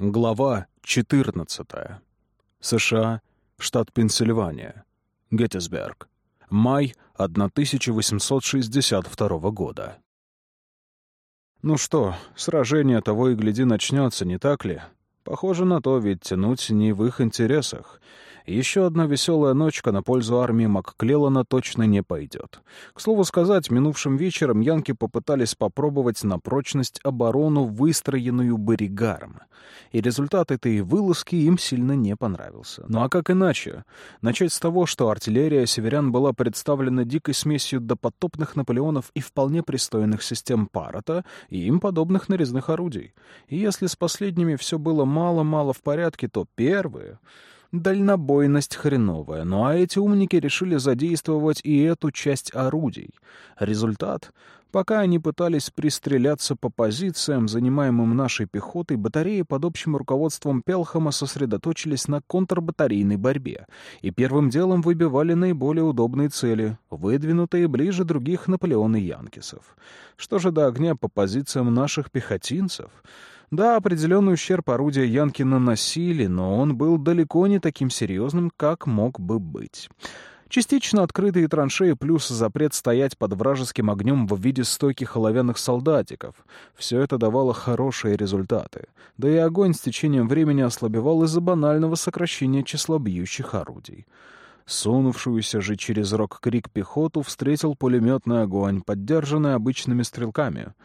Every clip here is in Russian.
Глава 14. США, штат Пенсильвания. Геттисберг. Май 1862 года. Ну что, сражение того и гляди начнется, не так ли? Похоже на то, ведь тянуть не в их интересах. Еще одна веселая ночка на пользу армии Макклеллана точно не пойдет. К слову сказать, минувшим вечером янки попытались попробовать на прочность оборону, выстроенную Боригаром. И результат этой вылазки им сильно не понравился. Ну а как иначе? Начать с того, что артиллерия северян была представлена дикой смесью допотопных Наполеонов и вполне пристойных систем Парата и им подобных нарезных орудий. И если с последними все было мало-мало в порядке, то первые... Дальнобойность хреновая, ну а эти умники решили задействовать и эту часть орудий. Результат? Пока они пытались пристреляться по позициям, занимаемым нашей пехотой, батареи под общим руководством Пелхама сосредоточились на контрбатарейной борьбе и первым делом выбивали наиболее удобные цели, выдвинутые ближе других Наполеона Янкисов. Что же до огня по позициям наших пехотинцев — да, определенный ущерб орудия Янки наносили, но он был далеко не таким серьезным, как мог бы быть. Частично открытые траншеи плюс запрет стоять под вражеским огнем в виде стойких оловянных солдатиков. Все это давало хорошие результаты. Да и огонь с течением времени ослабевал из-за банального сокращения числа бьющих орудий. Сунувшуюся же через Рок-Крик пехоту встретил пулеметный огонь, поддержанный обычными стрелками —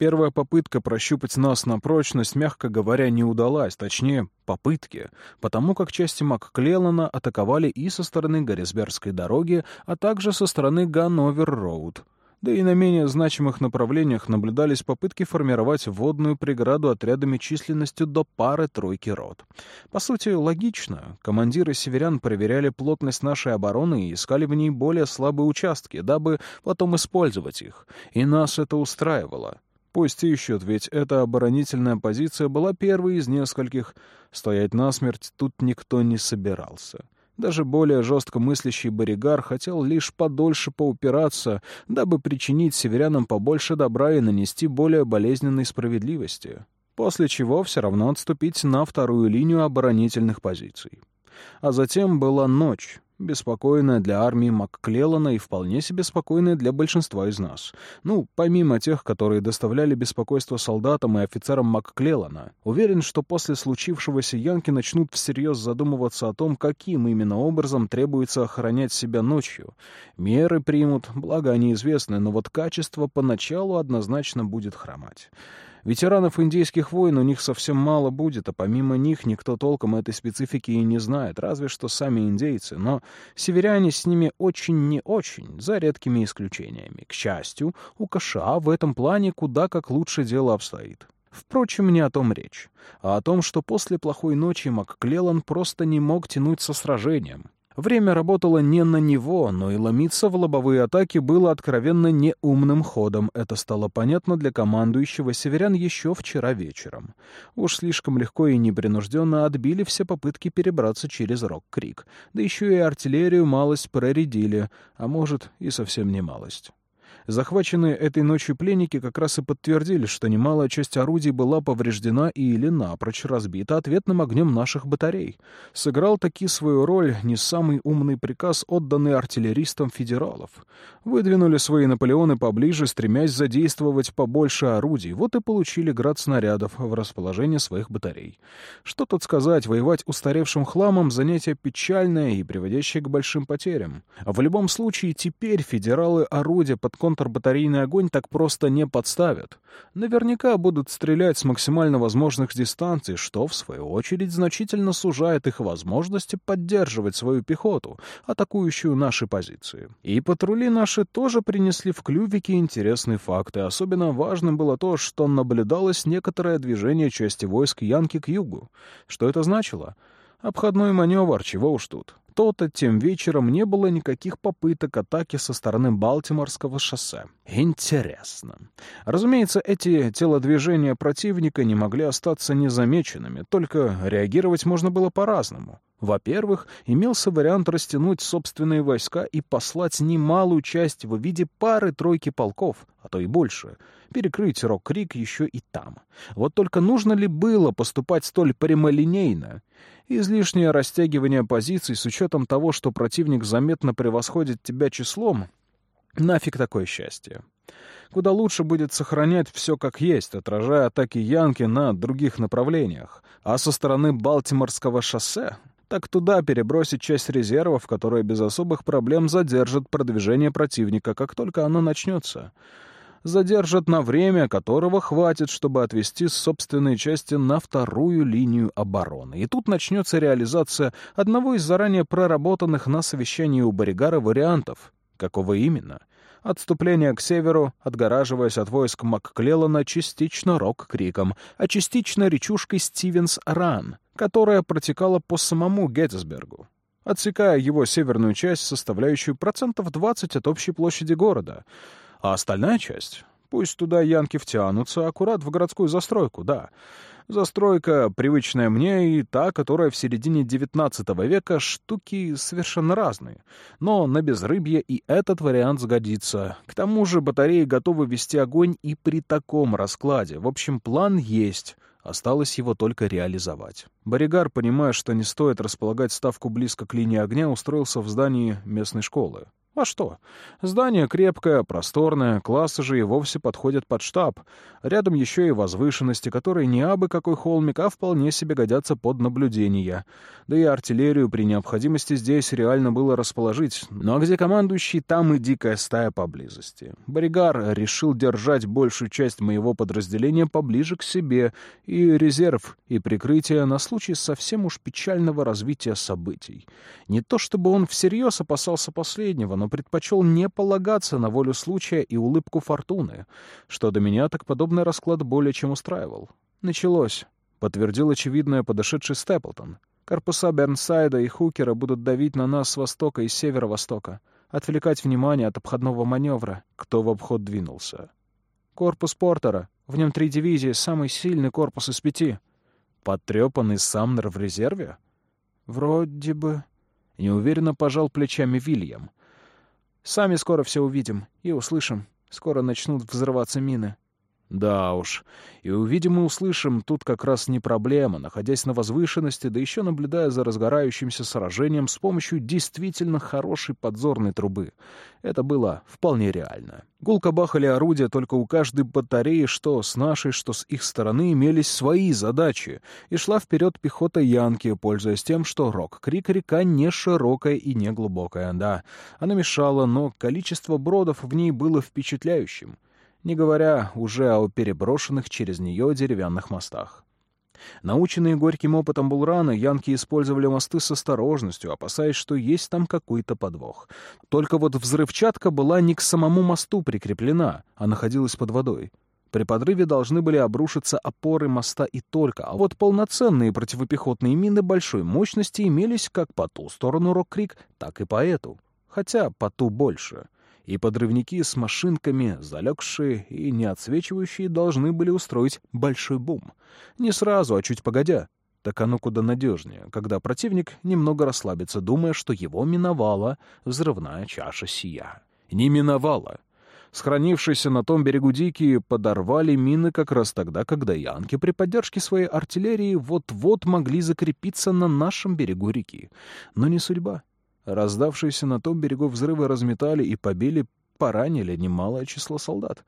Первая попытка прощупать нас на прочность, мягко говоря, не удалась, точнее, попытки, потому как части МакКлеллана атаковали и со стороны Гаррисбергской дороги, а также со стороны Ганновер-Роуд. Да и на менее значимых направлениях наблюдались попытки форсировать водную преграду отрядами численностью до пары-тройки рот. По сути, логично. Командиры северян проверяли плотность нашей обороны и искали в ней более слабые участки, дабы потом использовать их. И нас это устраивало. Пусть ищут, ведь эта оборонительная позиция была первой из нескольких. Стоять насмерть тут никто не собирался. Даже более жестко мыслящий Боригар хотел лишь подольше поупираться, дабы причинить северянам побольше добра и нанести более болезненной справедливости, после чего все равно отступить на вторую линию оборонительных позиций. А затем была ночь, беспокойная для армии МакКлеллана и вполне себе спокойная для большинства из нас. Ну, помимо тех, которые доставляли беспокойство солдатам и офицерам МакКлеллана. Уверен, что после случившегося янки начнут всерьез задумываться о том, каким именно образом требуется охранять себя ночью. Меры примут, благо они известны, но вот качество поначалу однозначно будет хромать. Ветеранов индейских войн у них совсем мало будет, а помимо них никто толком этой специфики и не знает, разве что сами индейцы. Но северяне с ними очень не очень, за редкими исключениями. К счастью, у КША в этом плане куда как лучше дело обстоит. Впрочем, не о том речь, а о том, что после плохой ночи МакКлеллан просто не мог тянуть со сражением. Время работало не на него, но и ломиться в лобовые атаки было откровенно неумным ходом. Это стало понятно для командующего северян еще вчера вечером. Уж слишком легко и непринужденно отбили все попытки перебраться через Рок-Крик. Да еще и артиллерию малость проредили, а может и совсем не малость. Захваченные этой ночью пленники как раз и подтвердили, что немалая часть орудий была повреждена и или напрочь разбита ответным огнем наших батарей. Сыграл таки свою роль не самый умный приказ, отданный артиллеристам федералов. Выдвинули свои Наполеоны поближе, стремясь задействовать побольше орудий, вот и получили град снарядов в расположение своих батарей. Что тут сказать, воевать устаревшим хламом — занятие печальное и приводящее к большим потерям. В любом случае теперь федералы орудия под контролем контрбатарейный огонь так просто не подставят. Наверняка будут стрелять с максимально возможных дистанций, что, в свою очередь, значительно сужает их возможности поддерживать свою пехоту, атакующую наши позиции. И патрули наши тоже принесли в клювике интересные факты. Особенно важным было то, что наблюдалось некоторое движение части войск Янки к югу. Что это значило? Обходной маневр, чего уж тут то-то тем вечером не было никаких попыток атаки со стороны Балтиморского шоссе. Интересно. Разумеется, эти телодвижения противника не могли остаться незамеченными, только реагировать можно было по-разному. Во-первых, имелся вариант растянуть собственные войска и послать немалую часть в виде пары-тройки полков, а то и больше, перекрыть Рок-Крик еще и там. Вот только нужно ли было поступать столь прямолинейно? Излишнее растягивание позиций с учетом того, что противник заметно превосходит тебя числом, нафиг такое счастье. Куда лучше будет сохранять все как есть, отражая атаки Янки на других направлениях. А со стороны Балтиморского шоссе так туда перебросить часть резервов, которые без особых проблем задержат продвижение противника, как только оно начнется. Задержат на время, которого хватит, чтобы отвести собственные части на вторую линию обороны. И тут начнется реализация одного из заранее проработанных на совещании у Боригара вариантов. Какого именно? Отступление к северу, отгораживаясь от войск Макклеллана частично рок-криком, а частично речушкой Стивенс-Ран, которая протекала по самому Геттисбергу, отсекая его северную часть, составляющую процентов 20 от общей площади города. А остальная часть Пусть туда янки втянутся, аккурат в городскую застройку, да. Застройка, привычная мне, и та, которая в середине XIX века, штуки совершенно разные. Но на безрыбье и этот вариант сгодится. К тому же батареи готовы вести огонь и при таком раскладе. В общем, план есть. Осталось его только реализовать. Боригар, понимая, что не стоит располагать ставку близко к линии огня, устроился в здании местной школы. А что? Здание крепкое, просторное, классы же и вовсе подходят под штаб. Рядом еще и возвышенности, которые не абы какой холмик, а вполне себе годятся под наблюдение. Да и артиллерию при необходимости здесь реально было расположить. А где командующий, там и дикая стая поблизости. Боригар решил держать большую часть моего подразделения поближе к себе, и резерв, и прикрытие на случай совсем уж печального развития событий. Не то чтобы он всерьез опасался последнего, но предпочел не полагаться на волю случая и улыбку фортуны. Что до меня, так подобный расклад более чем устраивал. «Началось», — подтвердил очевидное подошедший Степлтон. «Корпуса Бернсайда и Хукера будут давить на нас с востока и северо-востока, отвлекать внимание от обходного маневра, кто в обход двинулся. Корпус Портера, в нем три дивизии, самый сильный корпус из пяти». «Потрепанный Самнер в резерве?» «Вроде бы...» Неуверенно пожал плечами Вильям. Сами скоро все увидим и услышим. Скоро начнут взрываться мины. Да уж. И увидим и услышим, тут как раз не проблема, находясь на возвышенности, да еще наблюдая за разгорающимся сражением с помощью действительно хорошей подзорной трубы. Это было вполне реально. Гулко бахали орудия только у каждой батареи, что с нашей, что с их стороны имелись свои задачи, и шла вперед пехота Янки, пользуясь тем, что Рок-Крик река не широкая и не глубокая, да. Она мешала, но количество бродов в ней было впечатляющим не говоря уже о переброшенных через нее деревянных мостах. Наученные горьким опытом Булрана, янки использовали мосты с осторожностью, опасаясь, что есть там какой-то подвох. Только вот взрывчатка была не к самому мосту прикреплена, а находилась под водой. При подрыве должны были обрушиться опоры моста и только, а вот полноценные противопехотные мины большой мощности имелись как по ту сторону Рок-Крик, так и по эту. Хотя по ту больше — и подрывники с машинками, залегшие и не отсвечивающие, должны были устроить большой бум. Не сразу, а чуть погодя. Так оно куда надежнее, когда противник немного расслабится, думая, что его миновала взрывная чаша сия. Не миновала. Схранившиеся на том берегу дикие подорвали мины как раз тогда, когда янки при поддержке своей артиллерии вот-вот могли закрепиться на нашем берегу реки. Но не судьба. Раздавшиеся на том берегу взрывы разметали и побили, поранили немалое число солдат.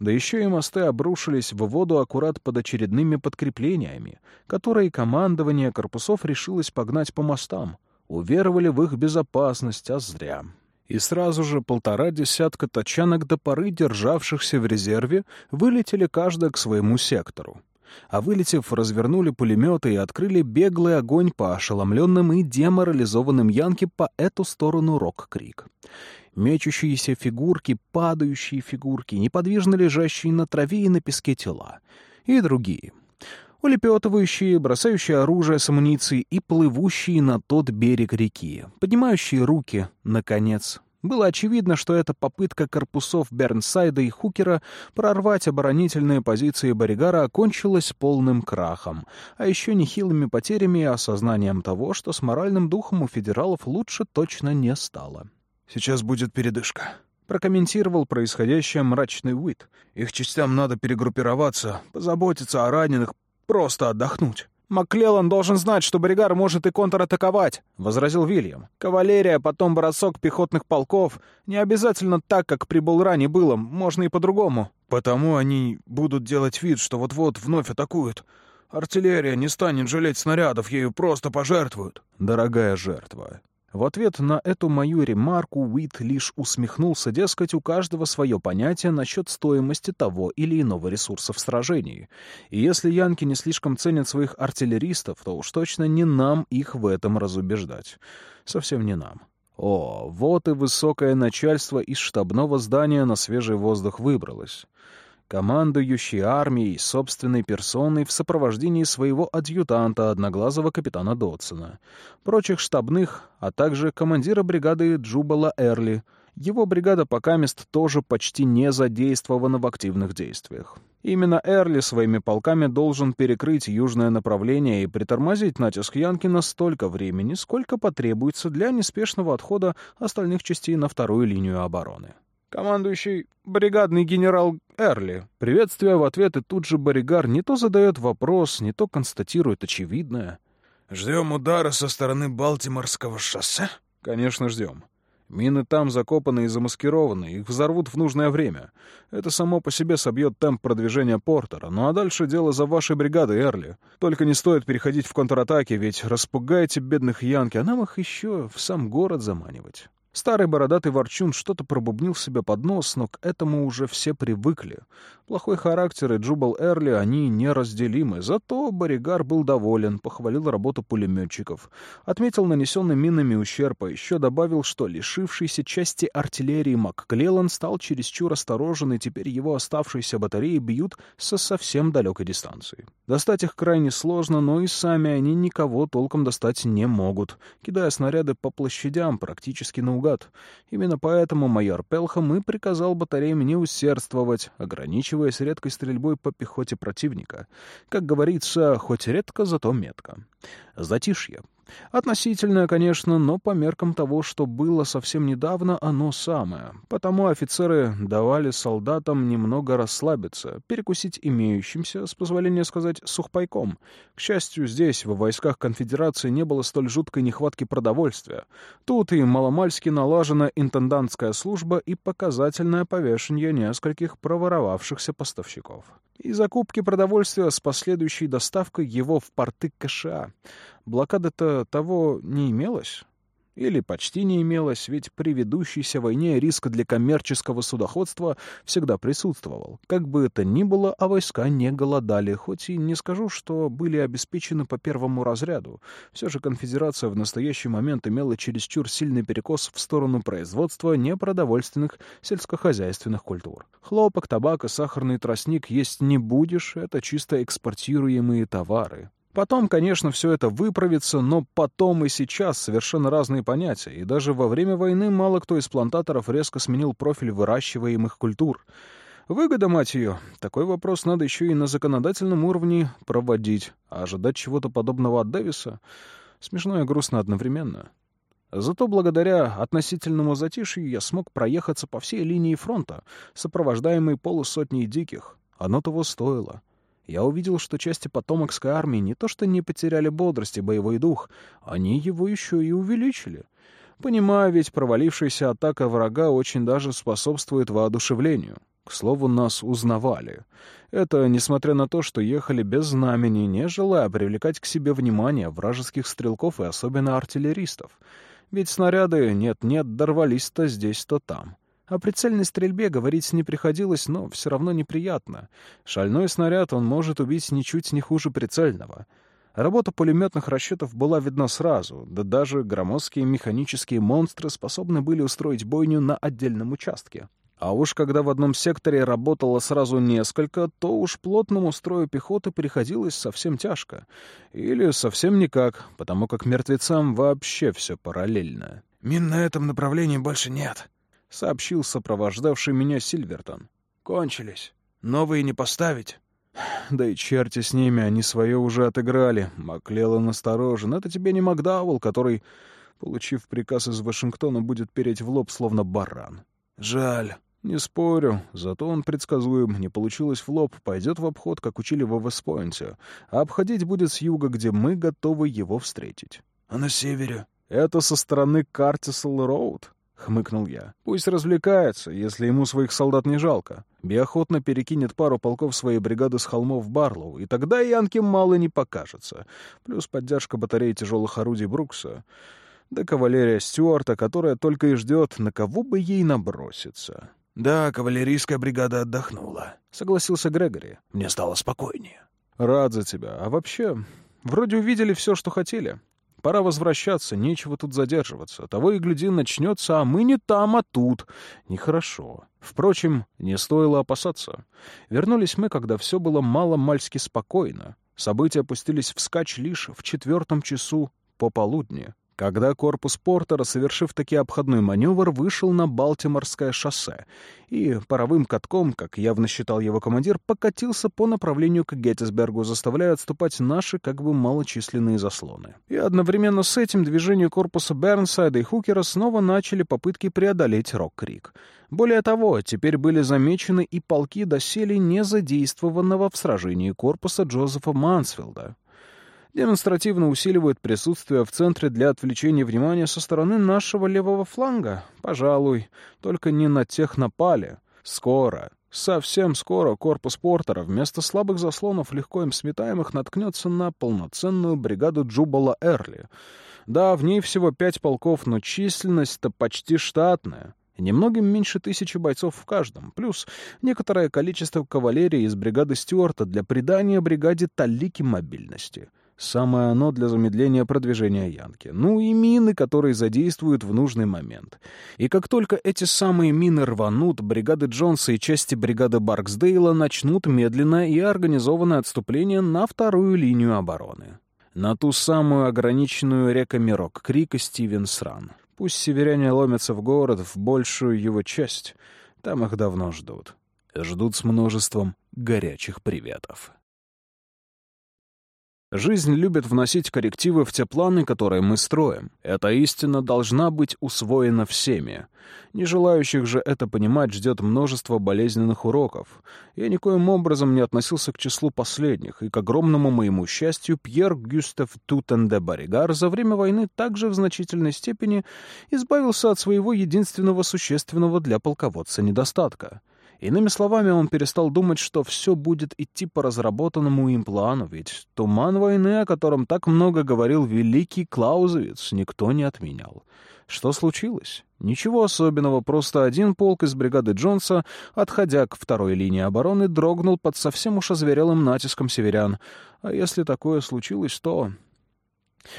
Да еще и мосты обрушились в воду аккурат под очередными подкреплениями, которые командование корпусов решилось погнать по мостам. Уверовали в их безопасность, а зря. И сразу же полтора десятка тачанок до поры, державшихся в резерве, вылетели каждая к своему сектору а вылетев, развернули пулеметы и открыли беглый огонь по ошеломленным и деморализованным Янке по эту сторону Рок-Крик. Мечущиеся фигурки, падающие фигурки, неподвижно лежащие на траве и на песке тела. И другие. Улепетывающие, бросающие оружие с амуницией и плывущие на тот берег реки, поднимающие руки, наконец, Было очевидно, что это попытка корпусов Бернсайда и Хукера прорвать оборонительные позиции Боригара окончилась полным крахом, а еще нехилыми потерями и осознанием того, что с моральным духом у федералов лучше точно не стало. «Сейчас будет передышка», — прокомментировал происходящее мрачный Уит. «Их частям надо перегруппироваться, позаботиться о раненых, просто отдохнуть». «Макклеллан должен знать, что Бригар может и контратаковать», — возразил Вильям. «Кавалерия, потом бросок пехотных полков. Не обязательно так, как при Булране было, можно и по-другому». «Потому они будут делать вид, что вот-вот вновь атакуют. Артиллерия не станет жалеть снарядов, ею просто пожертвуют». «Дорогая жертва, в ответ на эту мою ремарку Уит лишь усмехнулся, дескать, у каждого свое понятие насчет стоимости того или иного ресурса в сражении. И если янки не слишком ценят своих артиллеристов, то уж точно не нам их в этом разубеждать. Совсем не нам. О, вот и высокое начальство из штабного здания на свежий воздух выбралось командующий армией собственной персоной в сопровождении своего адъютанта, одноглазого капитана Дотсона, прочих штабных, а также командира бригады Джубала Эрли. Его бригада покамест тоже почти не задействована в активных действиях. Именно Эрли своими полками должен перекрыть южное направление и притормозить натиск Янки на столько времени, сколько потребуется для неспешного отхода остальных частей на вторую линию обороны. Командующий бригадный генерал Эрли. Приветствие в ответ, и тут же Боригар не то задает вопрос, не то констатирует очевидное. «Ждем удара со стороны Балтиморского шоссе?» «Конечно, ждем. Мины там закопаны и замаскированы, их взорвут в нужное время. Это само по себе собьет темп продвижения Портера. Ну а дальше дело за вашей бригадой, Эрли. Только не стоит переходить в контратаки, ведь распугаете бедных янки, а нам их еще в сам город заманивать». Старый бородатый ворчун что-то пробубнил себе под нос, но к этому уже все привыкли. Плохой характер и Джубал Эрли, они неразделимы. Зато Боригар был доволен, похвалил работу пулеметчиков. Отметил нанесенный минами ущерб, а еще добавил, что лишившийся части артиллерии МакКлеллан стал чересчур осторожен, и теперь его оставшиеся батареи бьют со совсем далекой дистанции. Достать их крайне сложно, но и сами они никого толком достать не могут, кидая снаряды по площадям практически наугад. Именно поэтому майор Пелхам и приказал батареям не усердствовать, ограничиваясь редкой стрельбой по пехоте противника. Как говорится, хоть редко, зато метко. Затишье. Относительное, конечно, но по меркам того, что было совсем недавно, оно самое. Потому офицеры давали солдатам немного расслабиться, перекусить имеющимся, с позволения сказать, сухпайком. К счастью, здесь, в войсках конфедерации, не было столь жуткой нехватки продовольствия. Тут и маломальски налажена интендантская служба и показательное повешение нескольких проворовавшихся поставщиков и закупки продовольствия с последующей доставкой его в порты КША. Блокады-то того не имелось. Или почти не имелось, ведь при ведущейся войне риск для коммерческого судоходства всегда присутствовал. Как бы это ни было, а войска не голодали, хоть и не скажу, что были обеспечены по первому разряду. Все же конфедерация в настоящий момент имела чересчур сильный перекос в сторону производства непродовольственных сельскохозяйственных культур. Хлопок, табак и сахарный тростник есть не будешь, это чисто экспортируемые товары. Потом, конечно, все это выправится, но потом и сейчас совершенно разные понятия, и даже во время войны мало кто из плантаторов резко сменил профиль выращиваемых культур. Выгода, мать ее, такой вопрос надо еще и на законодательном уровне проводить, а ожидать чего-то подобного от Дэвиса смешно и грустно одновременно. Зато благодаря относительному затишью я смог проехаться по всей линии фронта, сопровождаемой полусотней диких. Оно того стоило я увидел, что части потомокской армии не то что не потеряли бодрость и боевой дух, они его еще и увеличили. Понимаю, ведь провалившаяся атака врага очень даже способствует воодушевлению. К слову, нас узнавали. Это несмотря на то, что ехали без знамени, не желая привлекать к себе внимание вражеских стрелков и особенно артиллеристов. Ведь снаряды нет-нет дорвались то здесь, то там. О прицельной стрельбе говорить не приходилось, но все равно неприятно. Шальной снаряд он может убить ничуть не хуже прицельного. Работа пулеметных расчетов была видна сразу, да даже громоздкие механические монстры способны были устроить бойню на отдельном участке. А уж когда в одном секторе работало сразу несколько, то уж плотному строю пехоты приходилось совсем тяжко. Или совсем никак, потому как мертвецам вообще все параллельно. Мин на этом направлении больше нет», — сообщил сопровождавший меня Сильвертон. «Кончились. Новые не поставить». Да и черти с ними, они свое уже отыграли. Маклеллан насторожен. Это тебе не Макдауэлл, который, получив приказ из Вашингтона, будет переть в лоб, словно баран. Жаль. Не спорю, зато он предсказуем. Не получилось в лоб, пойдет в обход, как учили в Вестпойнте. А обходить будет с юга, где мы готовы его встретить. А на севере? Это со стороны Картисел-Роуд. — хмыкнул я. «Пусть развлекается, если ему своих солдат не жалко. Биохотно перекинет пару полков своей бригады с холмов Барлоу, и тогда Янке мало не покажется. Плюс поддержка батареи тяжелых орудий Брукса. Да кавалерия Стюарта, которая только и ждет, на кого бы ей наброситься». «Да, кавалерийская бригада отдохнула», — согласился Грегори. «Мне стало спокойнее». «Рад за тебя. А вообще, вроде увидели все, что хотели. Пора возвращаться, нечего тут задерживаться. Того и гляди, начнется, а мы не там, а тут. Нехорошо. Впрочем, не стоило опасаться. Вернулись мы, когда все было мало-мальски спокойно. События опустились вскачь лишь в четвертом часу пополудни когда корпус Портера, совершив таки обходной маневр, вышел на Балтиморское шоссе и паровым катком, как явно считал его командир, покатился по направлению к Геттисбергу, заставляя отступать наши как бы малочисленные заслоны. И одновременно с этим движение корпуса Бернсайда и Хукера снова начали попытки преодолеть Рок-Крик. Более того, теперь были замечены и полки доселе не задействованного в сражении корпуса Джозефа Мансфилда демонстративно усиливают присутствие в центре для отвлечения внимания со стороны нашего левого фланга. Пожалуй, только не на тех напали. Скоро, совсем скоро корпус Портера вместо слабых заслонов, легко им сметаемых, наткнется на полноценную бригаду Джубала Эрли. Да, в ней всего пять полков, но численность-то почти штатная. Немногим меньше тысячи бойцов в каждом, плюс некоторое количество кавалерии из бригады Стюарта для придания бригаде талики мобильности. Самое оно для замедления продвижения Янки. Ну и мины, которые задействуют в нужный момент. И как только эти самые мины рванут, бригады Джонса и части бригады Барксдейла начнут медленное и организованное отступление на вторую линию обороны. На ту самую ограниченную реками Рок, Крик и Стивенс-Ран. Пусть северяне ломятся в город, в большую его часть. Там их давно ждут. Ждут с множеством горячих приветов. Жизнь любит вносить коррективы в те планы, которые мы строим. Эта истина должна быть усвоена всеми. Не желающих же это понимать ждет множество болезненных уроков. Я никоим образом не относился к числу последних, и, к огромному моему счастью, Пьер Гюстав Тутен де Баригар за время войны также в значительной степени избавился от своего единственного существенного для полководца недостатка — Иными словами, он перестал думать, что все будет идти по разработанному им плану, ведь туман войны, о котором так много говорил великий Клаузовец, никто не отменял. Что случилось? Ничего особенного, просто один полк из бригады Джонса, отходя к второй линии обороны, дрогнул под совсем уж озверелым натиском северян. А если такое случилось, то...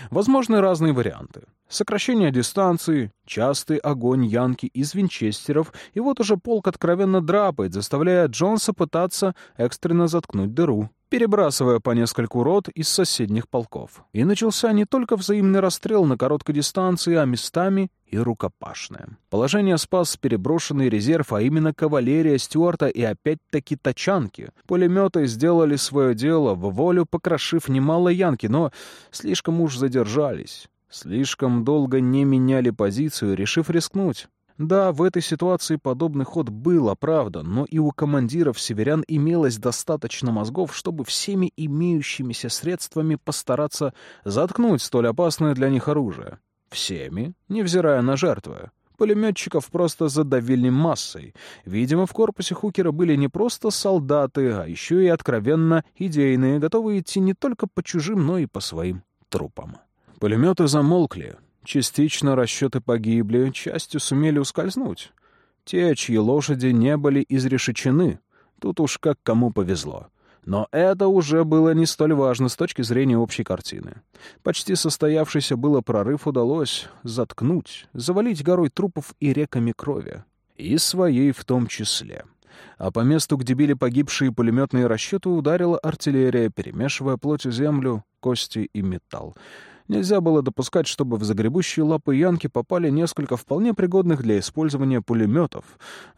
Возможны разные варианты. Сокращение дистанции, частый огонь Янки из винчестеров, и вот уже полк откровенно драпает, заставляя Джонса пытаться экстренно заткнуть дыру перебрасывая по нескольку рот из соседних полков. И начался не только взаимный расстрел на короткой дистанции, а местами и рукопашное. Положение спас переброшенный резерв, а именно кавалерия Стюарта и опять-таки тачанки. Пулеметы сделали свое дело, в волю покрошив немало янки, но слишком уж задержались. Слишком долго не меняли позицию, решив рискнуть. Да, в этой ситуации подобный ход был оправдан, но и у командиров северян имелось достаточно мозгов, чтобы всеми имеющимися средствами постараться заткнуть столь опасное для них оружие. Всеми, невзирая на жертвы. Пулеметчиков просто задавили массой. Видимо, в корпусе Хукера были не просто солдаты, а еще и откровенно идейные, готовые идти не только по чужим, но и по своим трупам. Пулеметы замолкли, Частично расчеты погибли, частью сумели ускользнуть. Те, чьи лошади не были изрешечены, тут уж как кому повезло. Но это уже было не столь важно с точки зрения общей картины. Почти состоявшийся было прорыв удалось заткнуть, завалить горой трупов и реками крови. И своей в том числе. А по месту, где били погибшие пулеметные расчеты, ударила артиллерия, перемешивая плоть и землю, кости и металл. Нельзя было допускать, чтобы в загребущие лапы Янки попали несколько вполне пригодных для использования пулеметов.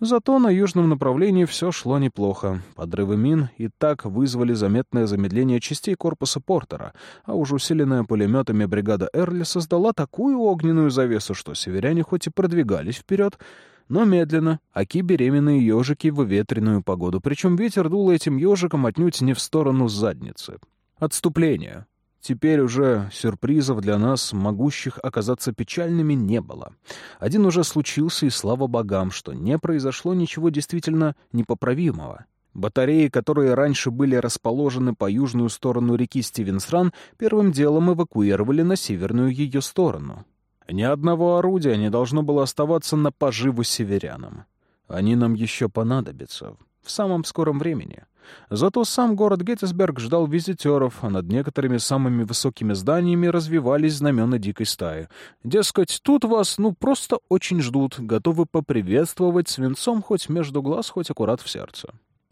Зато на южном направлении все шло неплохо. Подрывы мин и так вызвали заметное замедление частей корпуса Портера, а уж усиленная пулеметами бригада Эрли создала такую огненную завесу, что северяне хоть и продвигались вперед, но медленно, аки беременные ежики в ветреную погоду, причем ветер дул этим ежиком отнюдь не в сторону задницы. Отступление. Теперь уже сюрпризов для нас, могущих оказаться печальными, не было. Один уже случился, и слава богам, что не произошло ничего действительно непоправимого. Батареи, которые раньше были расположены по южную сторону реки Стивенсран, первым делом эвакуировали на северную ее сторону. Ни одного орудия не должно было оставаться на поживу северянам. Они нам еще понадобятся в самом скором времени. Зато сам город Геттисберг ждал визитеров, а над некоторыми самыми высокими зданиями развивались знамена дикой стаи. Дескать, тут вас, ну, просто очень ждут, готовы поприветствовать свинцом хоть между глаз, хоть аккурат в сердце.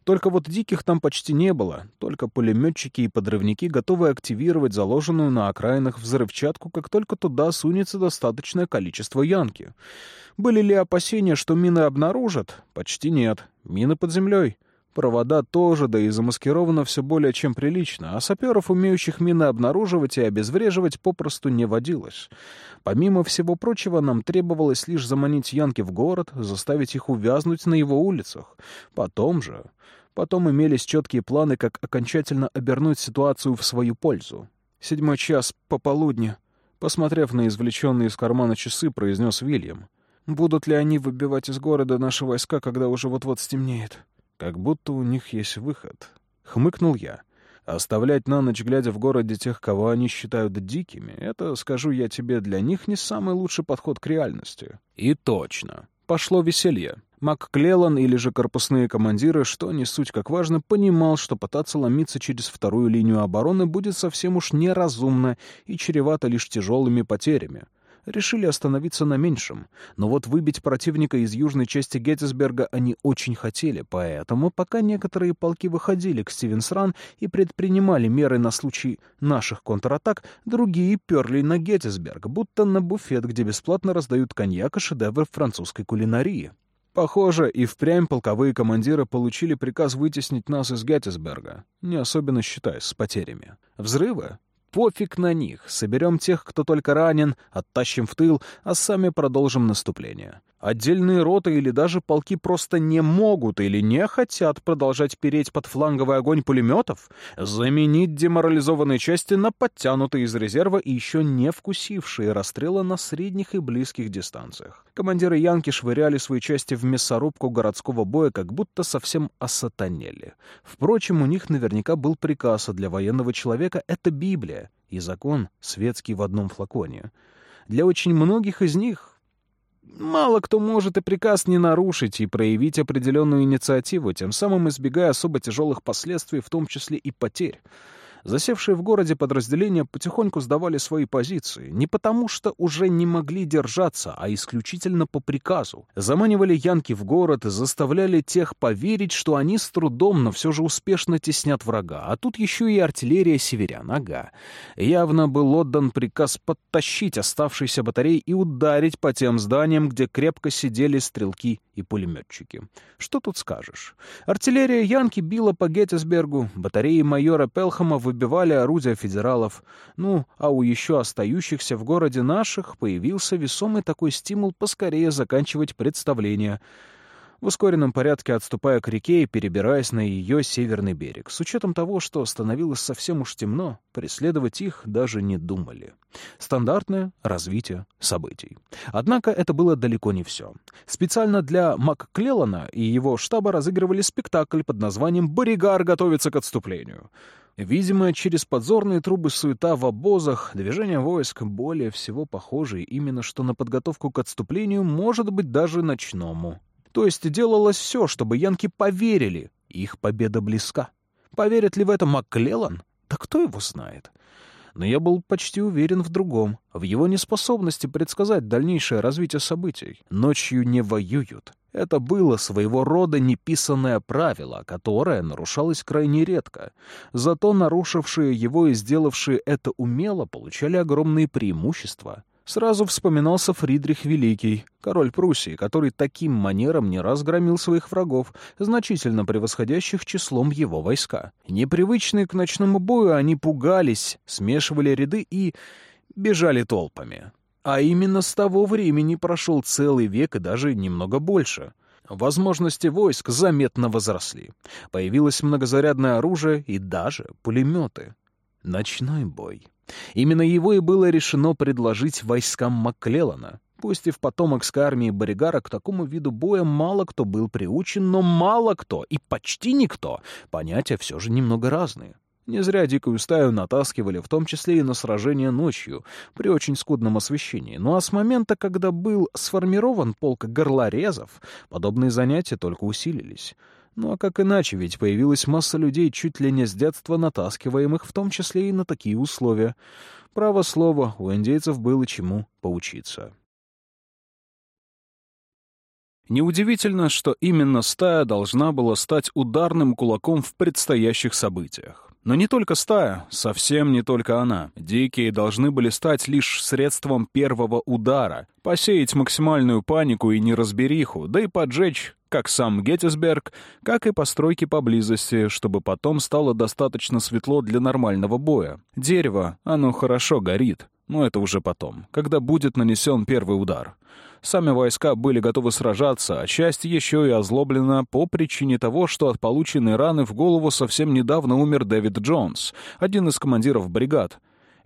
Только вот диких там почти не было, только пулеметчики и подрывники готовы активировать заложенную на окраинах взрывчатку, как только туда сунется достаточное количество янки. Были ли опасения, что мины обнаружат? Почти нет. Мины под землей. Провода тоже, да и замаскировано все более чем прилично, а саперов, умеющих мины обнаруживать и обезвреживать, попросту не водилось. Помимо всего прочего, нам требовалось лишь заманить Янки в город, заставить их увязнуть на его улицах. Потом же... Потом имелись четкие планы, как окончательно обернуть ситуацию в свою пользу. «Седьмой час, пополудни», — посмотрев на извлеченные из кармана часы, произнес Вильям. «Будут ли они выбивать из города наши войска, когда уже вот-вот стемнеет?» Как будто у них есть выход. Хмыкнул я. Оставлять на ночь, глядя в городе тех, кого они считают дикими, это, скажу я тебе, для них не самый лучший подход к реальности. И точно. Пошло веселье. МакКлеллан или же корпусные командиры, что не суть как важно, понимал, что пытаться ломиться через вторую линию обороны будет совсем уж неразумно и чревато лишь тяжелыми потерями решили остановиться на меньшем. Но вот выбить противника из южной части Геттисберга они очень хотели, поэтому пока некоторые полки выходили к Стивенсран и предпринимали меры на случай наших контратак, другие перли на Геттисберг, будто на буфет, где бесплатно раздают коньяк и шедевры французской кулинарии. Похоже, и впрямь полковые командиры получили приказ вытеснить нас из Геттисберга, не особенно считаясь с потерями. Взрывы? Пофиг на них. Соберем тех, кто только ранен, оттащим в тыл, а сами продолжим наступление. Отдельные роты или даже полки просто не могут или не хотят продолжать переть под фланговый огонь пулеметов, заменить деморализованные части на подтянутые из резерва и еще не вкусившие расстрела на средних и близких дистанциях. Командиры Янки швыряли свои части в мясорубку городского боя, как будто совсем осатанели. Впрочем, у них наверняка был приказ, а для военного человека — это Библия, и закон светский в одном флаконе. Для очень многих из них Мало кто может и приказ не нарушить и проявить определенную инициативу, тем самым избегая особо тяжелых последствий, в том числе и потерь. Засевшие в городе подразделения потихоньку сдавали свои позиции, не потому что уже не могли держаться, а исключительно по приказу. Заманивали янки в город заставляли тех поверить, что они с трудом, но все же успешно теснят врага. А тут еще и артиллерия северян, ага. Явно был отдан приказ подтащить оставшиеся батареи и ударить по тем зданиям, где крепко сидели стрелки и пулеметчики. Что тут скажешь? Артиллерия Янки била по Геттисбергу, батареи майора Пелхама выбивали орудия федералов. Ну, а у еще остающихся в городе наших появился весомый такой стимул поскорее заканчивать представление — в ускоренном порядке отступая к реке и перебираясь на ее северный берег. С учетом того, что становилось совсем уж темно, преследовать их даже не думали. Стандартное развитие событий. Однако это было далеко не все. Специально для МакКлеллана и его штаба разыгрывали спектакль под названием «Боригар готовится к отступлению». Видимо, через подзорные трубы суета в обозах, движение войск более всего похожие именно что на подготовку к отступлению, может быть, даже ночному. То есть делалось все, чтобы янки поверили, их победа близка. Поверит ли в это МакКлеллан? Да кто его знает? Но я был почти уверен в другом, в его неспособности предсказать дальнейшее развитие событий. Ночью не воюют, Это было своего рода неписанное правило, которое нарушалось крайне редко. Зато нарушившие его и сделавшие это умело получали огромные преимущества. Сразу вспоминался Фридрих Великий, король Пруссии, который таким манером не раз громил своих врагов, значительно превосходящих числом его войска. Непривычные к ночному бою, они пугались, смешивали ряды и бежали толпами. А именно с того времени прошел целый век и даже немного больше. Возможности войск заметно возросли. Появилось многозарядное оружие и даже пулеметы. Ночной бой. Именно его и было решено предложить войскам Макклеллана. Пусть и в потомокской армии Боригара к такому виду боя мало кто был приучен, но мало кто и почти никто. Понятия все же немного разные. Не зря дикую стаю натаскивали, в том числе и на сражение ночью, при очень скудном освещении. Ну а с момента, когда был сформирован полк горлорезов, подобные занятия только усилились. Ну а как иначе, ведь появилась масса людей, чуть ли не с детства натаскиваемых, в том числе и на такие условия. Право слово, у индейцев было чему поучиться. Неудивительно, что именно стая должна была стать ударным кулаком в предстоящих событиях. Но не только стая, совсем не только она. Дикие должны были стать лишь средством первого удара, посеять максимальную панику и неразбериху, да и поджечь как сам Геттисберг, как и постройки поблизости, чтобы потом стало достаточно светло для нормального боя. Дерево, оно хорошо горит, но это уже потом, когда будет нанесен первый удар. Сами войска были готовы сражаться, а часть еще и озлоблена по причине того, что от полученной раны в голову совсем недавно умер Дэвид Джонс, один из командиров бригад.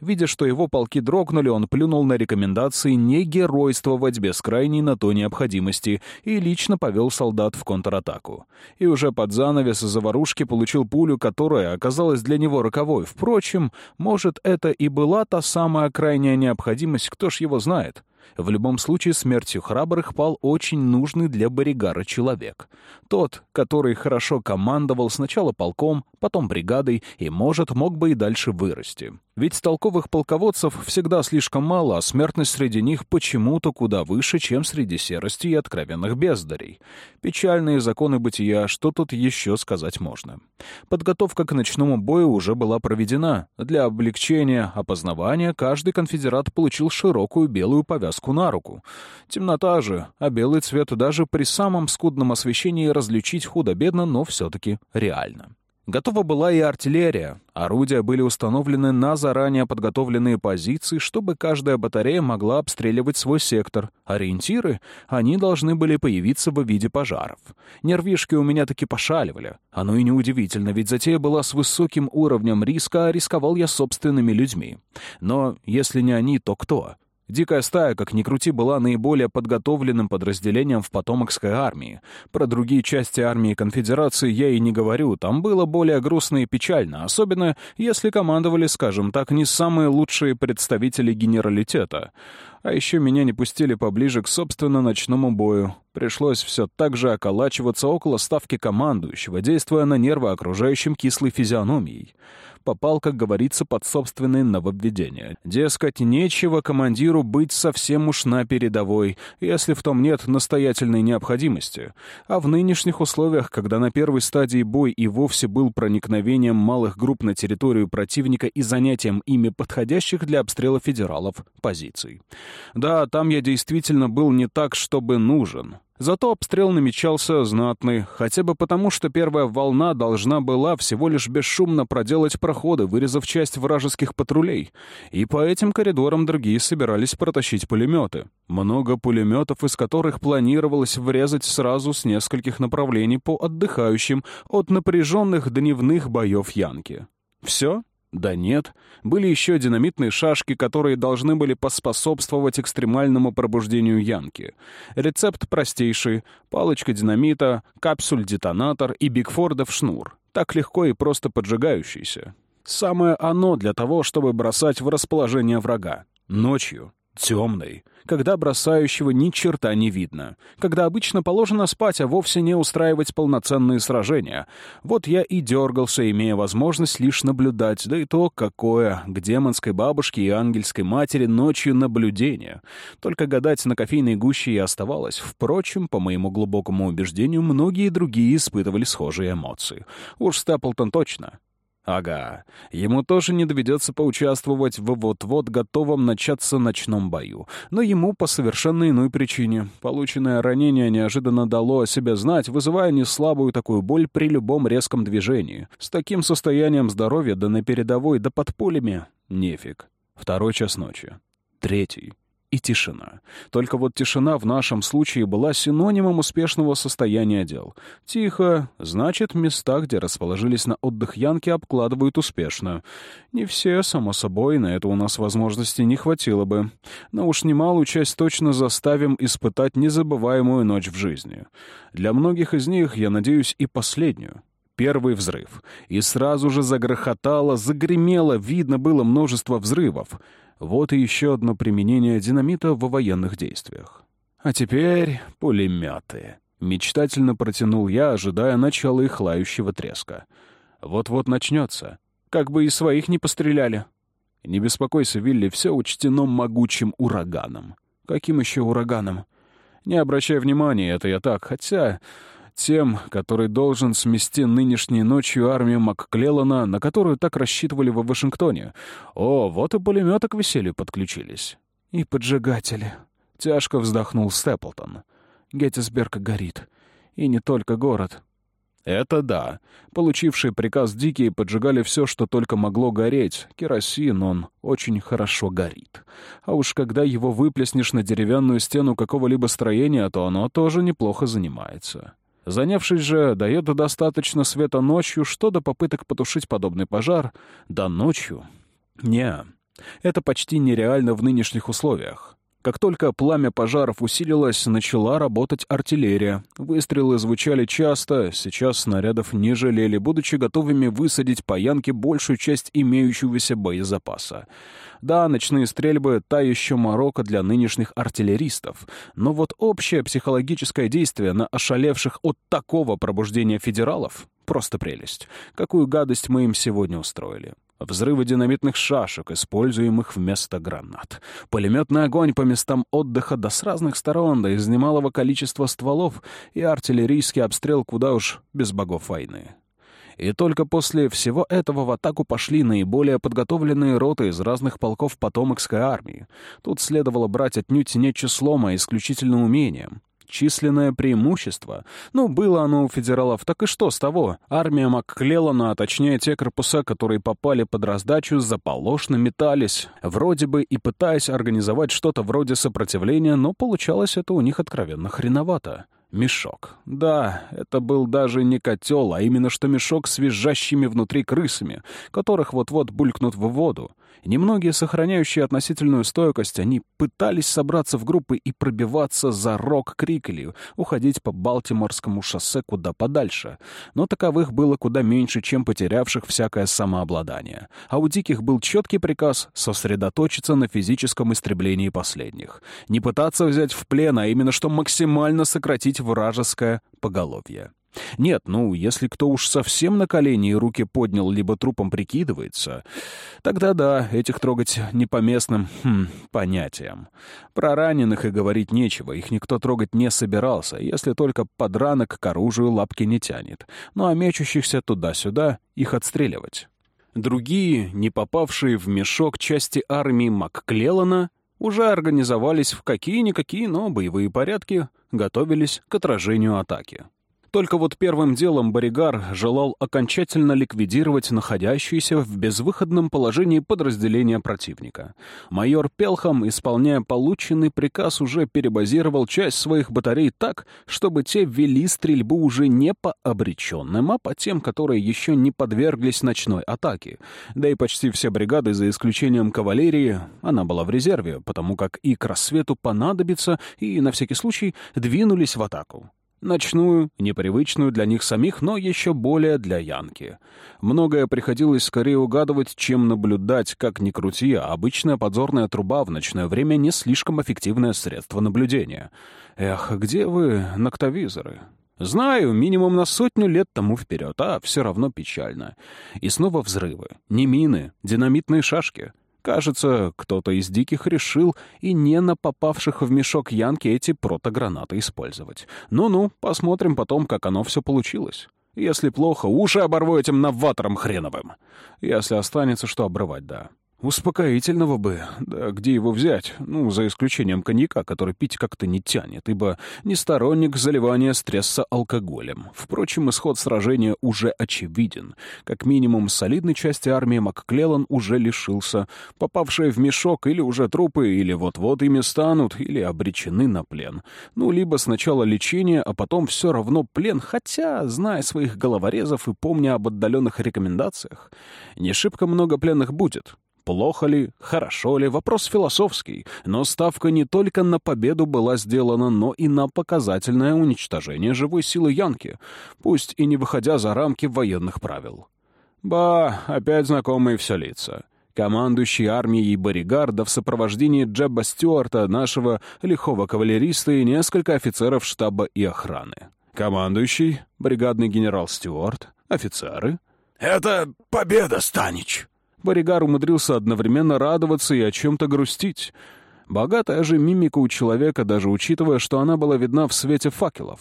Видя, что его полки дрогнули, он плюнул на рекомендации не геройствовать без крайней на то необходимости и лично повел солдат в контратаку. И уже под занавес заварушки получил пулю, которая оказалась для него роковой. Впрочем, может, это и была та самая крайняя необходимость, кто ж его знает. В любом случае, смертью храбрых пал очень нужный для Боригара человек. Тот, который хорошо командовал сначала полком, потом бригадой и, может, мог бы и дальше вырасти. Ведь толковых полководцев всегда слишком мало, а смертность среди них почему-то куда выше, чем среди серости и откровенных бездарей. Печальные законы бытия, что тут еще сказать можно. Подготовка к ночному бою уже была проведена. Для облегчения опознавания каждый конфедерат получил широкую белую повязку на руку. Темнота же, а белый цвет даже при самом скудном освещении различить худо-бедно, но все-таки реально. Готова была и артиллерия. Орудия были установлены на заранее подготовленные позиции, чтобы каждая батарея могла обстреливать свой сектор. Ориентиры, они должны были появиться в виде пожаров. Нервишки у меня таки пошаливали. Оно и неудивительно, ведь затея была с высоким уровнем риска, а рисковал я собственными людьми. Но если не они, то кто? Дикая стая, как ни крути, была наиболее подготовленным подразделением в потомокской армии. Про другие части армии конфедерации я и не говорю, там было более грустно и печально, особенно если командовали, скажем так, не самые лучшие представители генералитета. А еще меня не пустили поближе к собственно ночному бою. Пришлось все так же околачиваться около ставки командующего, действуя на нервы окружающим кислой физиономией попал, как говорится, под собственные нововведения. Дескать, нечего командиру быть совсем уж на передовой, если в том нет настоятельной необходимости. А в нынешних условиях, когда на первой стадии бой и вовсе был проникновением малых групп на территорию противника и занятием ими подходящих для обстрела федералов позиций. Да, там я действительно был не так, чтобы нужен. Зато обстрел намечался знатный, хотя бы потому, что первая волна должна была всего лишь бесшумно проделать проходы, вырезав часть вражеских патрулей. И по этим коридорам другие собирались протащить пулеметы. Много пулеметов, из которых планировалось врезать сразу с нескольких направлений по отдыхающим от напряженных дневных боев Янки. Все? Да нет. Были еще динамитные шашки, которые должны были поспособствовать экстремальному пробуждению Янки. Рецепт простейший. Палочка динамита, капсуль-детонатор и Бигфордов шнур. Так легко и просто поджигающийся. Самое оно для того, чтобы бросать в расположение врага. Ночью. Темной, когда бросающего ни черта не видно, когда обычно положено спать, а вовсе не устраивать полноценные сражения. Вот я и дергался, имея возможность лишь наблюдать, да и то, какое к демонской бабушке и ангельской матери ночью наблюдение. Только гадать на кофейной гуще и оставалось. Впрочем, по моему глубокому убеждению, многие другие испытывали схожие эмоции. Уж Стаплтон точно. Ага, ему тоже не доведется поучаствовать в вот-вот готовом начаться ночном бою. Но ему по совершенно иной причине. Полученное ранение неожиданно дало о себе знать, вызывая неслабую такую боль при любом резком движении. С таким состоянием здоровья да на передовой, да под пулями — нефиг. Второй час ночи. Третий и тишина. Только вот тишина в нашем случае была синонимом успешного состояния дел. Тихо, значит, места, где расположились на отдых Янки, обкладывают успешно. Не все, само собой, на это у нас возможности не хватило бы. Но уж немалую часть точно заставим испытать незабываемую ночь в жизни. Для многих из них, я надеюсь, и последнюю первый взрыв. И сразу же загрохотало, загремело, видно было множество взрывов. Вот и еще одно применение динамита в военных действиях. А теперь пулеметы. Мечтательно протянул я, ожидая начала их лающего треска. Вот-вот начнется. Как бы и своих не постреляли. Не беспокойся, Вилли, все учтено могучим ураганом. Каким еще ураганом? Не обращай внимания, это я так, хотя тем, который должен смести нынешней ночью армию МакКлеллана, на которую так рассчитывали в Вашингтоне. О, вот и пулеметы к веселью подключились. И поджигатели. Тяжко вздохнул Степлтон. Геттисберг горит. И не только город. Это да. Получившие приказ дикие поджигали все, что только могло гореть. Керосин, он очень хорошо горит. А уж когда его выплеснешь на деревянную стену какого-либо строения, то оно тоже неплохо занимается. Занявшись же, дает достаточно света ночью, что до попыток потушить подобный пожар, да ночью. Не, это почти нереально в нынешних условиях. Как только пламя пожаров усилилось, начала работать артиллерия. Выстрелы звучали часто, сейчас снарядов не жалели, будучи готовыми высадить по Янке большую часть имеющегося боезапаса. Да, ночные стрельбы — та еще морока для нынешних артиллеристов. Но вот общее психологическое действие на ошалевших от такого пробуждения федералов — просто прелесть. Какую гадость мы им сегодня устроили. Взрывы динамитных шашек, используемых вместо гранат. Пулеметный огонь по местам отдыха да с разных сторон, да из немалого количества стволов, и артиллерийский обстрел куда уж без богов войны. И только после всего этого в атаку пошли наиболее подготовленные роты из разных полков потомокской армии. Тут следовало брать отнюдь не числом, а исключительно умением численное преимущество. Ну, было оно у федералов, так и что с того? Армия Макклеллана, а точнее те корпуса, которые попали под раздачу, заполошно метались, вроде бы и пытаясь организовать что-то вроде сопротивления, но получалось это у них откровенно хреновато. Мешок. Да, это был даже не котел, а именно что мешок с визжащими внутри крысами, которых вот-вот булькнут в воду. Немногие, сохраняющие относительную стойкость, они пытались собраться в группы и пробиваться за рок Крикли, уходить по Балтиморскому шоссе куда подальше. Но таковых было куда меньше, чем потерявших всякое самообладание. А у диких был четкий приказ сосредоточиться на физическом истреблении последних. Не пытаться взять в плен, а именно что максимально сократить вражеское поголовье. Нет, ну, если кто уж совсем на колени и руки поднял, либо трупом прикидывается, тогда да, этих трогать не по местным хм, понятиям. Про раненых и говорить нечего, их никто трогать не собирался, если только подранок к оружию лапки не тянет. Ну а мечущихся туда-сюда их отстреливать. Другие, не попавшие в мешок части армии Макклеллана, уже организовались в какие-никакие, но боевые порядки, готовились к отражению атаки. Только вот первым делом Боригар желал окончательно ликвидировать находящиеся в безвыходном положении подразделения противника. Майор Пелхам, исполняя полученный приказ, уже перебазировал часть своих батарей так, чтобы те вели стрельбу уже не по обреченным, а по тем, которые еще не подверглись ночной атаке. Да и почти все бригады, за исключением кавалерии, она была в резерве, потому как и к рассвету понадобится, и, на всякий случай, двинулись в атаку. Ночную, непривычную для них самих, но еще более для Янки. Многое приходилось скорее угадывать, чем наблюдать, как ни крути, а обычная подзорная труба в ночное время не слишком эффективное средство наблюдения. Эх, где вы, ноктовизоры? Знаю, минимум на сотню лет тому вперед, а все равно печально. И снова взрывы. Не мины, динамитные шашки — Кажется, кто-то из диких решил и не на попавших в мешок Янки эти протогранаты использовать. Ну-ну, посмотрим потом, как оно все получилось. Если плохо, уши оборву этим новатором хреновым. Если останется, что обрывать, да. Успокоительного бы. Да где его взять? Ну, за исключением коньяка, который пить как-то не тянет, ибо не сторонник заливания стресса алкоголем. Впрочем, исход сражения уже очевиден. Как минимум, солидной части армии Макклеллан уже лишился. Попавшие в мешок или уже трупы, или вот-вот ими станут, или обречены на плен. Ну, либо сначала лечение, а потом все равно плен, хотя, зная своих головорезов и помня об отдаленных рекомендациях, не шибко много пленных будет. Плохо ли, хорошо ли, вопрос философский, но ставка не только на победу была сделана, но и на показательное уничтожение живой силы Янки, пусть и не выходя за рамки военных правил. Ба, опять знакомые все лица. Командующий армией Боригарда в сопровождении Джебба Стюарта, нашего лихого кавалериста и несколько офицеров штаба и охраны. Командующий, бригадный генерал Стюарт, офицеры. «Это победа, Станич!» Боригар умудрился одновременно радоваться и о чем-то грустить. Богатая же мимика у человека, даже учитывая, что она была видна в свете факелов.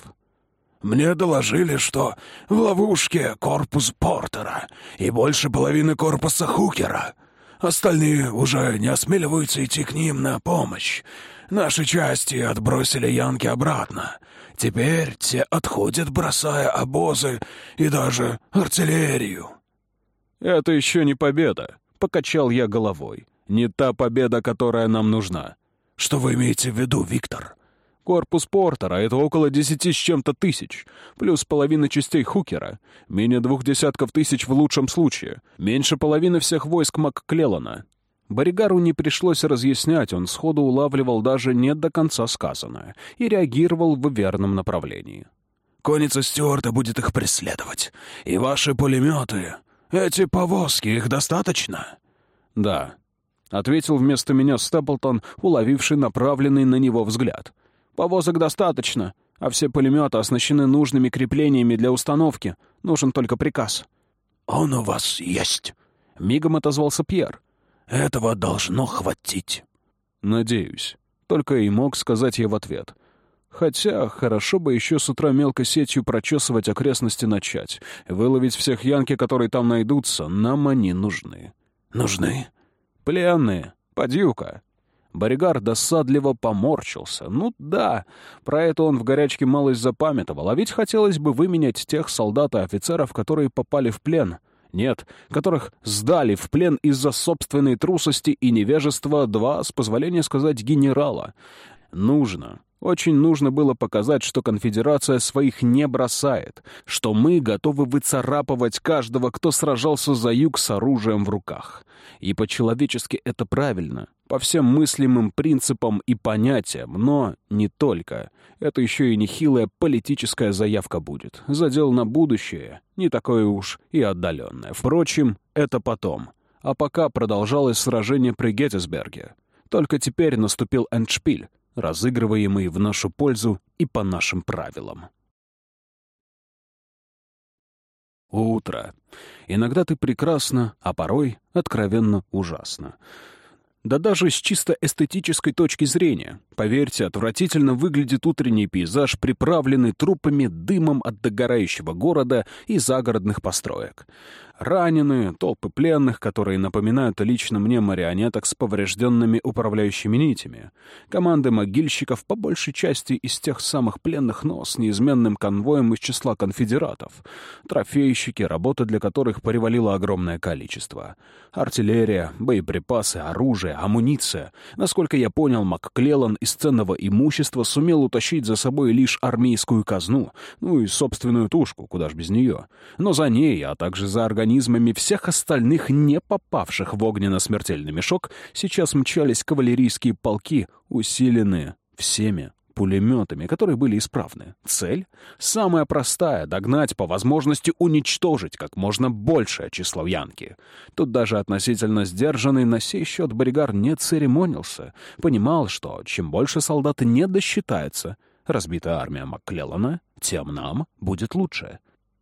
«Мне доложили, что в ловушке корпус Портера и больше половины корпуса Хукера. Остальные уже не осмеливаются идти к ним на помощь. Наши части отбросили Янки обратно. Теперь те отходят, бросая обозы и даже артиллерию». «Это еще не победа», — покачал я головой. «Не та победа, которая нам нужна». «Что вы имеете в виду, Виктор?» Корпус Портера — это около десяти с чем-то тысяч, плюс половина частей Хукера, менее двух десятков тысяч в лучшем случае, меньше половины всех войск Макклеллана. Боригару не пришлось разъяснять, он сходу улавливал даже не до конца сказанное и реагировал в верном направлении. «Конница Стюарта будет их преследовать, и ваши пулеметы «Эти повозки, их достаточно?» «Да», — ответил вместо меня Степлтон, уловивший направленный на него взгляд. «Повозок достаточно, а все пулеметы оснащены нужными креплениями для установки. Нужен только приказ». «Он у вас есть?» — мигом отозвался Пьер. «Этого должно хватить». «Надеюсь». Только и мог сказать я в ответ. Хотя хорошо бы еще с утра мелкой сетью прочесывать окрестности начать. Выловить всех янки, которые там найдутся, нам они нужны. Нужны? Пленные. Подюка. Боригар досадливо поморщился. Ну да, про это он в горячке малость запамятовал, а ведь хотелось бы выменять тех солдат и офицеров, которые попали в плен. Нет, которых сдали в плен из-за собственной трусости и невежества два, с позволения сказать, генерала. Нужно. Очень нужно было показать, что конфедерация своих не бросает, что мы готовы выцарапывать каждого, кто сражался за юг с оружием в руках. И по-человечески это правильно, по всем мыслимым принципам и понятиям, но не только. Это еще и нехилая политическая заявка будет. Задел на будущее, не такое уж и отдаленное. Впрочем, это потом. А пока продолжалось сражение при Геттисберге. Только теперь наступил эндшпиль, разыгрываемый в нашу пользу и по нашим правилам. Утро. Иногда ты прекрасна, а порой откровенно ужасно. Да даже с чисто эстетической точки зрения. Поверьте, отвратительно выглядит утренний пейзаж, приправленный трупами, дымом от догорающего города и загородных построек. Раненые, толпы пленных, которые напоминают лично мне марионеток с поврежденными управляющими нитями. Команды могильщиков, по большей части из тех самых пленных, но с неизменным конвоем из числа конфедератов. Трофейщики, работа для которых перевалило огромное количество. Артиллерия, боеприпасы, оружие, амуниция. Насколько я понял, МакКлеллан из ценного имущества сумел утащить за собой лишь армейскую казну, ну и собственную тушку, куда ж без нее. Но за ней, а также за организацию организмами всех остальных, не попавших в огненно-смертельный мешок, сейчас мчались кавалерийские полки, усиленные всеми пулеметами, которые были исправны. Цель самая простая — догнать, по возможности уничтожить как можно большее число Янки. Тут даже относительно сдержанный на сей счет Боригар не церемонился. Понимал, что чем больше солдаты не досчитается, разбитая армия Макклеллана, тем нам будет лучше.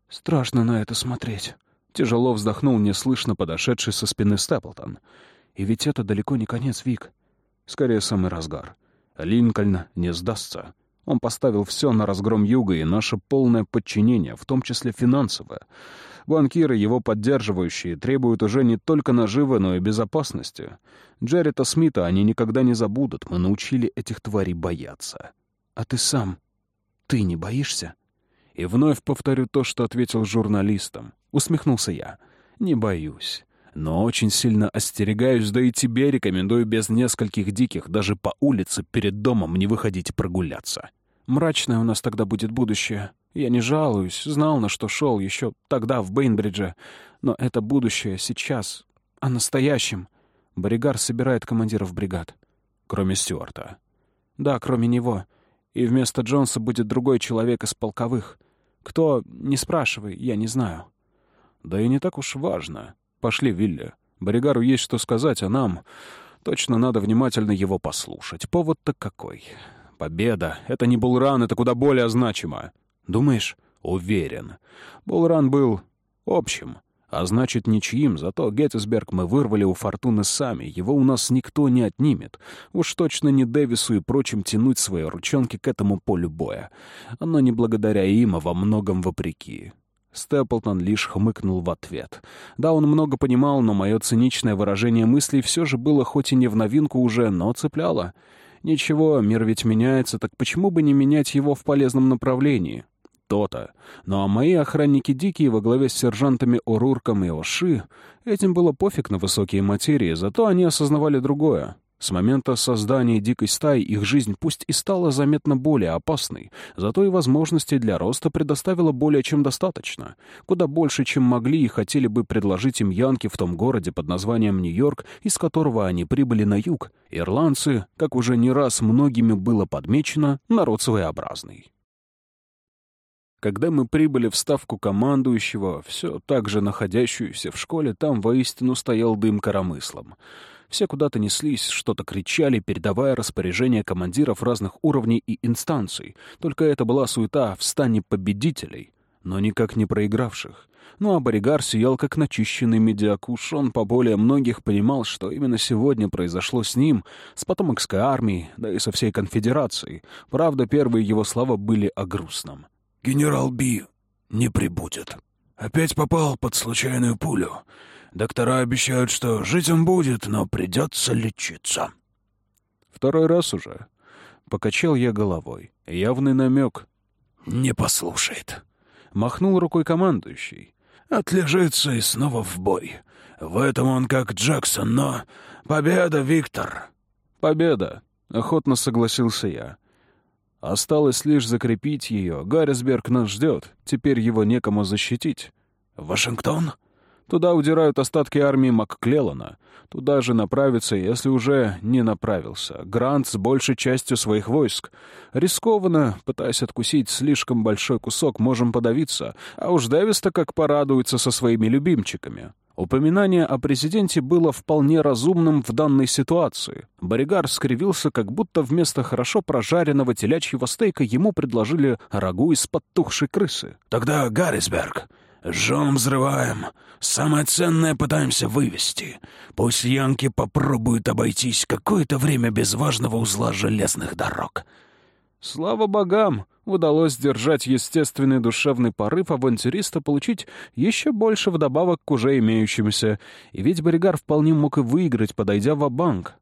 «Страшно на это смотреть», — тяжело вздохнул неслышно подошедший со спины Степлтон. «И ведь это далеко не конец, Вик. Скорее, самый разгар». Линкольн не сдастся. Он поставил все на разгром Юга и наше полное подчинение, в том числе финансовое. Банкиры, его поддерживающие, требуют уже не только наживы, но и безопасности. Джеррита Смита они никогда не забудут. Мы научили этих тварей бояться. А ты сам? Ты не боишься? И вновь повторю то, что ответил журналистам. Усмехнулся я. Не боюсь но очень сильно остерегаюсь, да и тебе рекомендую без нескольких диких даже по улице перед домом не выходить прогуляться. Мрачное у нас тогда будет будущее. Я не жалуюсь, знал, на что шел еще тогда в Бейнбридже, но это будущее сейчас, о настоящем. Боригар собирает командиров бригад. Кроме Стюарта. Да, кроме него. И вместо Джонса будет другой человек из полковых. Кто, не спрашивай, я не знаю. Да и не так уж важно. Пошли, Вилли. Боригару есть что сказать, а нам... Точно надо внимательно его послушать. Повод-то какой. Победа. Это не Булран, это куда более значимо. Думаешь? Уверен. Булран был общим. А значит, ничьим, зато Геттисберг мы вырвали у Фортуны сами, его у нас никто не отнимет. Уж точно не Дэвису и прочим тянуть свои ручонки к этому полю боя. Но не благодаря им, а во многом вопреки. Степлтон лишь хмыкнул в ответ. Да, он много понимал, но мое циничное выражение мыслей все же было хоть и не в новинку уже, но цепляло. Ничего, мир ведь меняется, так почему бы не менять его в полезном направлении? То-то. Ну а мои охранники дикие во главе с сержантами Орурком и Оши, этим было пофиг на высокие материи, зато они осознавали другое. С момента создания дикой стаи их жизнь пусть и стала заметно более опасной, зато и возможностей для роста предоставила более чем достаточно. Куда больше, чем могли и хотели бы предложить им янки в том городе под названием Нью-Йорк, из которого они прибыли на юг. Ирландцы, как уже не раз многими было подмечено, народ своеобразный. Когда мы прибыли в ставку командующего, все так же находящуюся в школе, там воистину стоял дым коромыслом. Все куда-то неслись, что-то кричали, передавая распоряжения командиров разных уровней и инстанций. Только это была суета в стане победителей, но никак не проигравших. Ну а Боригар сиял как начищенный медиакуш. Он по более многих понимал, что именно сегодня произошло с ним, с потомокской армией, да и со всей конфедерацией. Правда, первые его слова были о грустном. «Генерал Би не прибудет. Опять попал под случайную пулю. Доктора обещают, что жить он будет, но придется лечиться. Второй раз уже. Покачал я головой. Явный намек. Не послушает. Махнул рукой командующий. Отлежится и снова в бой. В этом он как Джексон, но... Победа, Виктор! Победа! Охотно согласился я. Осталось лишь закрепить ее. Гаррисберг нас ждет. Теперь его некому защитить. Вашингтон? Туда удирают остатки армии Макклеллана. Туда же направится, если уже не направился. Грант с большей частью своих войск. Рискованно, пытаясь откусить слишком большой кусок, можем подавиться. А уж Дэвис-то как порадуется со своими любимчиками. Упоминание о президенте было вполне разумным в данной ситуации. Боригар скривился, как будто вместо хорошо прожаренного телячьего стейка ему предложили рагу из подтухшей крысы. «Тогда Гаррисберг. Жжем, взрываем. Самое ценное пытаемся вывести. Пусть янки попробуют обойтись какое-то время без важного узла железных дорог». Слава богам! Удалось сдержать естественный душевный порыв авантюриста получить еще больше вдобавок к уже имеющимся. И ведь Боригар вполне мог и выиграть, подойдя в банк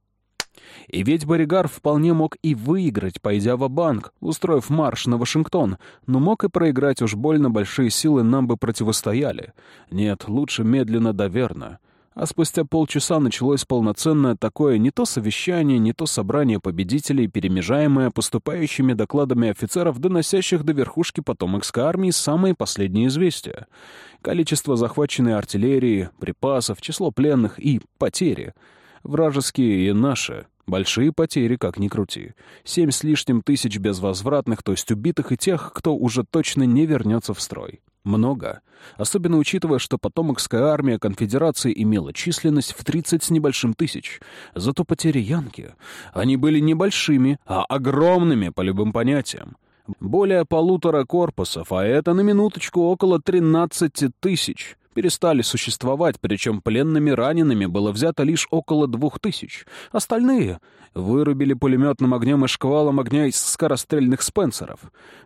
и ведь Боригар вполне мог и выиграть, пойдя в банк устроив марш на Вашингтон, но мог и проиграть уж больно большие силы нам бы противостояли. Нет, лучше медленно да верно. А спустя полчаса началось полноценное такое не то совещание, не то собрание победителей, перемежаемое поступающими докладами офицеров, доносящих до верхушки потомокской армии самые последние известия. Количество захваченной артиллерии, припасов, число пленных и потери. Вражеские и наши Большие потери, как ни крути. Семь с лишним тысяч безвозвратных, то есть убитых и тех, кто уже точно не вернется в строй. Много. Особенно учитывая, что потомокская армия конфедерации имела численность в 30 с небольшим тысяч. Зато потери Янки, они были небольшими, а огромными по любым понятиям. Более полутора корпусов, а это на минуточку около 13 тысяч перестали существовать, причем пленными ранеными было взято лишь около двух тысяч. Остальные вырубили пулеметным огнем и шквалом огня из скорострельных спенсеров.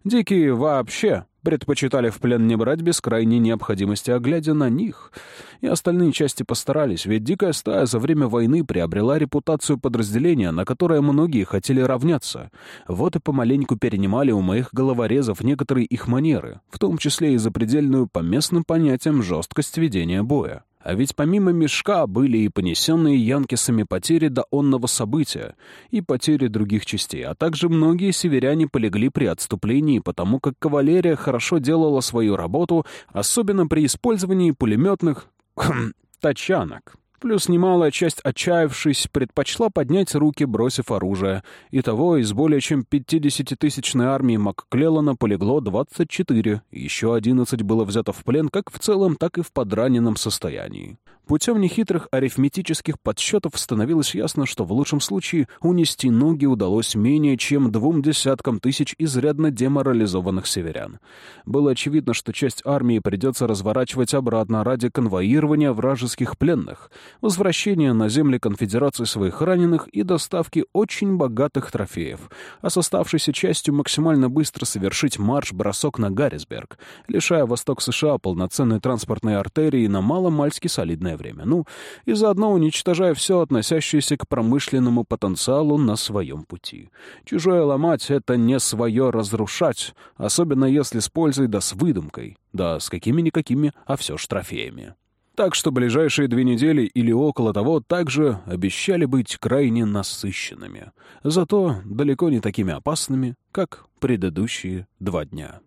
Дикие вообще предпочитали в плен не брать без крайней необходимости, а глядя на них. И остальные части постарались, ведь дикая стая за время войны приобрела репутацию подразделения, на которое многие хотели равняться. Вот и помаленьку перенимали у моих головорезов некоторые их манеры, в том числе и запредельную по местным понятиям жесткость ведения боя. А ведь помимо мешка были и понесенные янкисами потери до онного события, и потери других частей, а также многие северяне полегли при отступлении, потому как кавалерия хорошо делала свою работу, особенно при использовании пулеметных тачанок. Плюс немалая часть, отчаявшись, предпочла поднять руки, бросив оружие. Итого из более чем 50-тысячной армии МакКлеллана полегло 24, еще 11 было взято в плен как в целом, так и в подраненном состоянии. Путем нехитрых арифметических подсчетов становилось ясно, что в лучшем случае унести ноги удалось менее чем двум десяткам тысяч изрядно деморализованных северян. Было очевидно, что часть армии придется разворачивать обратно ради конвоирования вражеских пленных, возвращения на земли конфедерации своих раненых и доставки очень богатых трофеев, а с оставшейся частью максимально быстро совершить марш-бросок на Гаррисберг, лишая Восток США полноценной транспортной артерии на маломальски солидное свободное время. Ну, и заодно уничтожая все, относящееся к промышленному потенциалу на своем пути. Чужое ломать — это не свое разрушать, особенно если с пользой да с выдумкой, да с какими-никакими, а все ж трофеями. Так что ближайшие две недели или около того также обещали быть крайне насыщенными, зато далеко не такими опасными, как предыдущие два дня.